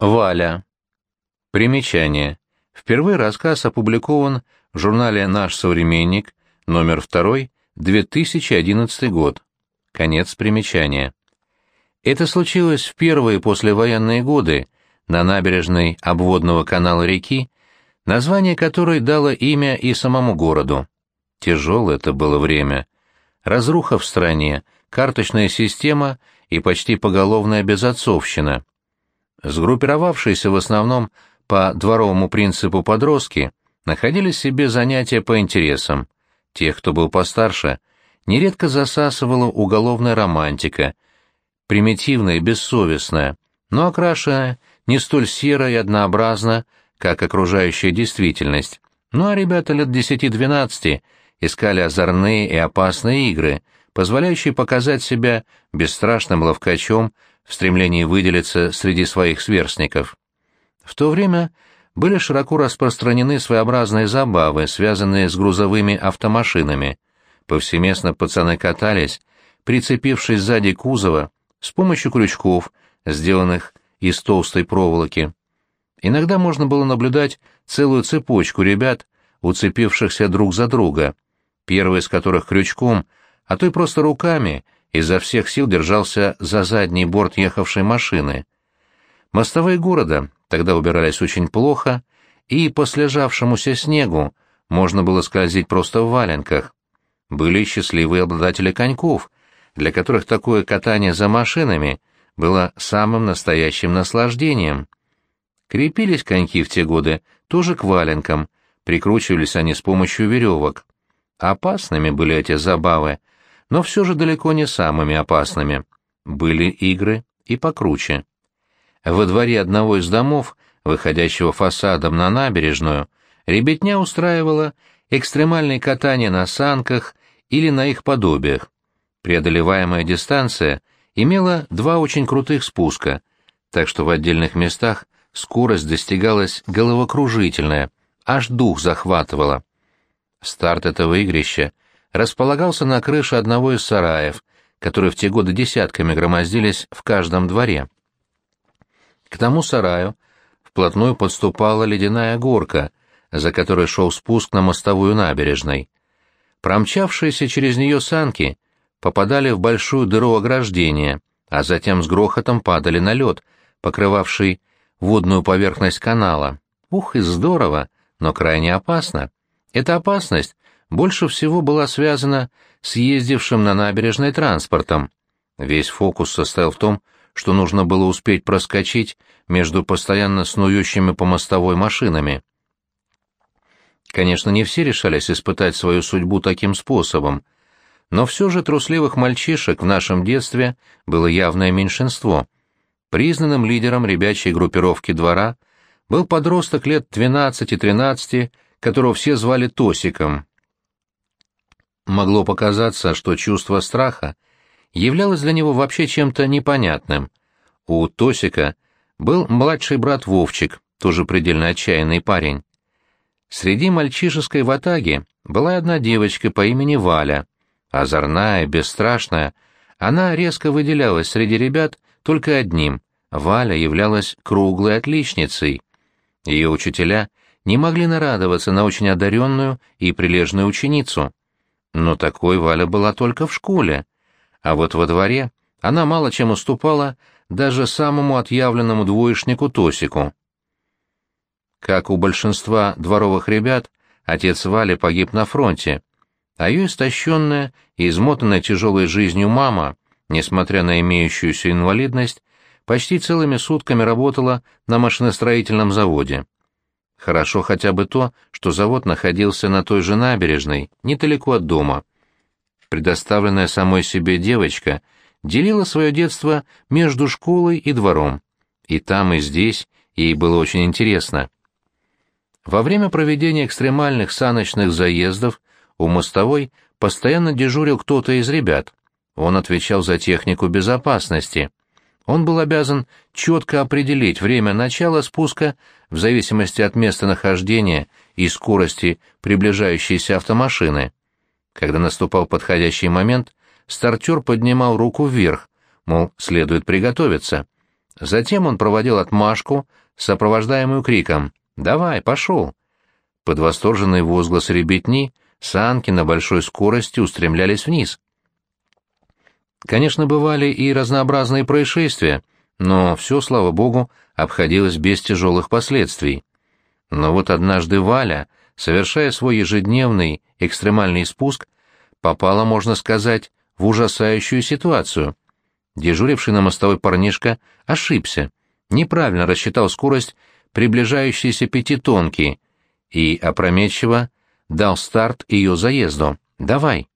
Валя. Примечание. Впервые рассказ опубликован в журнале «Наш современник», номер 2, 2011 год. Конец примечания. Это случилось в первые послевоенные годы на набережной обводного канала реки, название которой дало имя и самому городу. Тяжелое это было время. Разруха в стране, карточная система и почти поголовная безотцовщина. Сгруппировавшиеся в основном по дворовому принципу подростки находили себе занятия по интересам. Тех, кто был постарше, нередко засасывала уголовная романтика, примитивная и бессовестная, но окрашенная не столь серо и однообразно, как окружающая действительность. Ну а ребята лет 10-12 искали озорные и опасные игры, позволяющие показать себя бесстрашным ловкачом в стремлении выделиться среди своих сверстников. В то время были широко распространены своеобразные забавы, связанные с грузовыми автомашинами. Повсеместно пацаны катались, прицепившись сзади кузова, с помощью крючков, сделанных из толстой проволоки. Иногда можно было наблюдать целую цепочку ребят, уцепившихся друг за друга, первый из которых крючком, а то и просто руками, изо всех сил держался за задний борт ехавшей машины. Мостовые города тогда убирались очень плохо, и по слежавшемуся снегу можно было скользить просто в валенках. Были счастливые обладатели коньков, для которых такое катание за машинами было самым настоящим наслаждением. Крепились коньки в те годы тоже к валенкам, прикручивались они с помощью веревок. Опасными были эти забавы, но все же далеко не самыми опасными. Были игры и покруче. Во дворе одного из домов, выходящего фасадом на набережную, ребятня устраивала экстремальные катания на санках или на их подобиях. Преодолеваемая дистанция имела два очень крутых спуска, так что в отдельных местах скорость достигалась головокружительная, аж дух захватывала. Старт этого игрища располагался на крыше одного из сараев, которые в те годы десятками громоздились в каждом дворе. К тому сараю вплотную подступала ледяная горка, за которой шел спуск на мостовую набережной. Промчавшиеся через нее санки попадали в большую дыру ограждения, а затем с грохотом падали на лед, покрывавший водную поверхность канала. Ух, и здорово, но крайне опасно. Эта опасность больше всего была связана с ездившим на набережной транспортом. Весь фокус состоял в том, что нужно было успеть проскочить между постоянно снующими по мостовой машинами. Конечно, не все решались испытать свою судьбу таким способом, но все же трусливых мальчишек в нашем детстве было явное меньшинство. Признанным лидером ребячей группировки двора был подросток лет 12-13, которого все звали Тосиком. Могло показаться, что чувство страха являлось для него вообще чем-то непонятным. У Тосика был младший брат Вовчик, тоже предельно отчаянный парень. Среди мальчишеской ватаги была одна девочка по имени Валя. Озорная, бесстрашная, она резко выделялась среди ребят только одним — Валя являлась круглой отличницей. Ее учителя не могли нарадоваться на очень одаренную и прилежную ученицу. Но такой Валя была только в школе. А вот во дворе она мало чем уступала даже самому отъявленному двоечнику Тосику. Как у большинства дворовых ребят, отец Вали погиб на фронте, а ее истощенная и измотанная тяжелой жизнью мама, несмотря на имеющуюся инвалидность, почти целыми сутками работала на машиностроительном заводе. Хорошо хотя бы то, что завод находился на той же набережной, недалеко от дома. Предоставленная самой себе девочка делила свое детство между школой и двором. И там, и здесь ей было очень интересно. Во время проведения экстремальных саночных заездов у мостовой постоянно дежурил кто-то из ребят. Он отвечал за технику безопасности. Он был обязан четко определить время начала спуска в зависимости от места нахождения и скорости приближающейся автомашины. Когда наступал подходящий момент, стартер поднимал руку вверх, мол, следует приготовиться. Затем он проводил отмашку, сопровождаемую криком «Давай, пошел!». Под восторженный возглас ребятни санки на большой скорости устремлялись вниз. Конечно, бывали и разнообразные происшествия, но все, слава богу, обходилось без тяжелых последствий. Но вот однажды Валя, совершая свой ежедневный экстремальный спуск, попала, можно сказать, в ужасающую ситуацию. Дежуривший на мостовой парнишка ошибся, неправильно рассчитал скорость приближающейся пятитонки и опрометчиво дал старт ее заезду. «Давай!»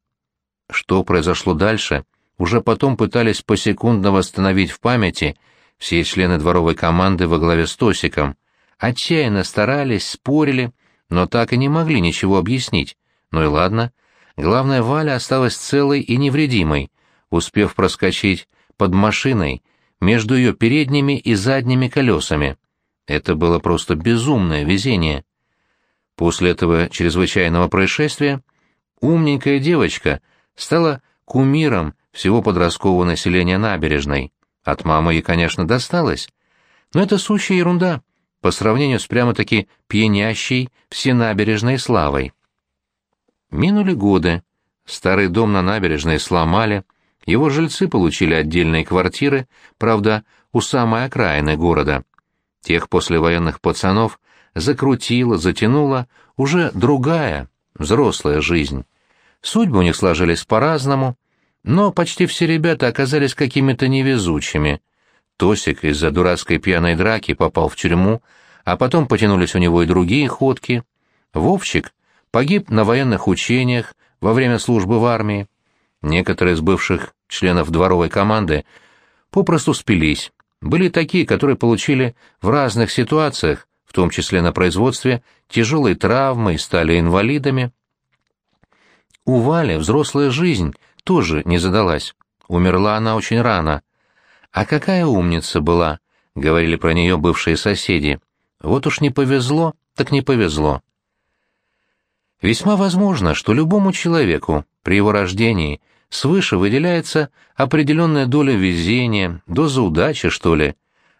Что произошло дальше, уже потом пытались посекундно восстановить в памяти все члены дворовой команды во главе с Тосиком. Отчаянно старались, спорили, но так и не могли ничего объяснить. Ну и ладно. Главное, Валя осталась целой и невредимой, успев проскочить под машиной между ее передними и задними колесами. Это было просто безумное везение. После этого чрезвычайного происшествия умненькая девочка стала кумиром всего подросткового населения набережной. От мамы ей, конечно, досталось, но это сущая ерунда по сравнению с прямо-таки пьянящей всенабережной славой. Минули годы. Старый дом на набережной сломали, его жильцы получили отдельные квартиры, правда, у самой окраины города. Тех послевоенных пацанов закрутила, затянула уже другая, взрослая жизнь. Судьбы у них сложились по-разному, но почти все ребята оказались какими-то невезучими. Тосик из-за дурацкой пьяной драки попал в тюрьму, а потом потянулись у него и другие ходки. Вовчик погиб на военных учениях во время службы в армии. Некоторые из бывших членов дворовой команды попросту спились. Были такие, которые получили в разных ситуациях, в том числе на производстве, тяжелые травмы и стали инвалидами. У Вали взрослая жизнь тоже не задалась. Умерла она очень рано. А какая умница была, — говорили про нее бывшие соседи. Вот уж не повезло, так не повезло. Весьма возможно, что любому человеку при его рождении свыше выделяется определенная доля везения, доза удачи, что ли.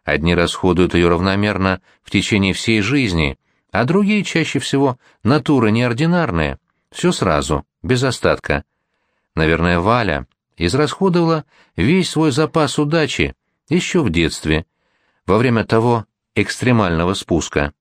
Одни расходуют ее равномерно в течение всей жизни, а другие чаще всего натуры неординарные, все сразу, без остатка. Наверное, Валя израсходовала весь свой запас удачи еще в детстве, во время того экстремального спуска.